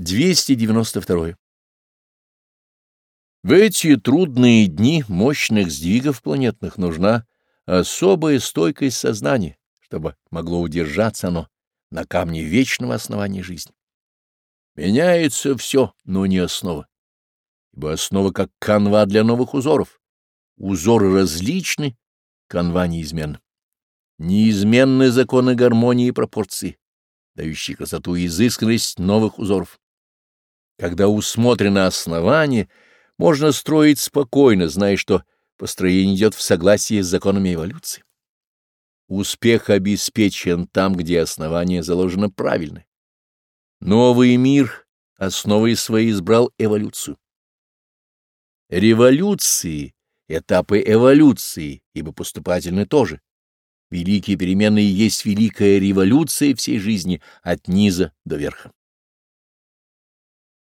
292. В эти трудные дни мощных сдвигов планетных нужна особая стойкость сознания, чтобы могло удержаться оно на камне вечного основания жизни. Меняется все, но не основа, ибо основа как канва для новых узоров. Узоры различны, канва неизменна. Неизменны законы гармонии и пропорции, дающие красоту и изысканность новых узоров. Когда усмотрено основание, можно строить спокойно, зная, что построение идет в согласии с законами эволюции. Успех обеспечен там, где основание заложено правильно. Новый мир основой своей избрал эволюцию. Революции — этапы эволюции, ибо поступательны тоже. Великие перемены и есть великая революция всей жизни от низа до верха.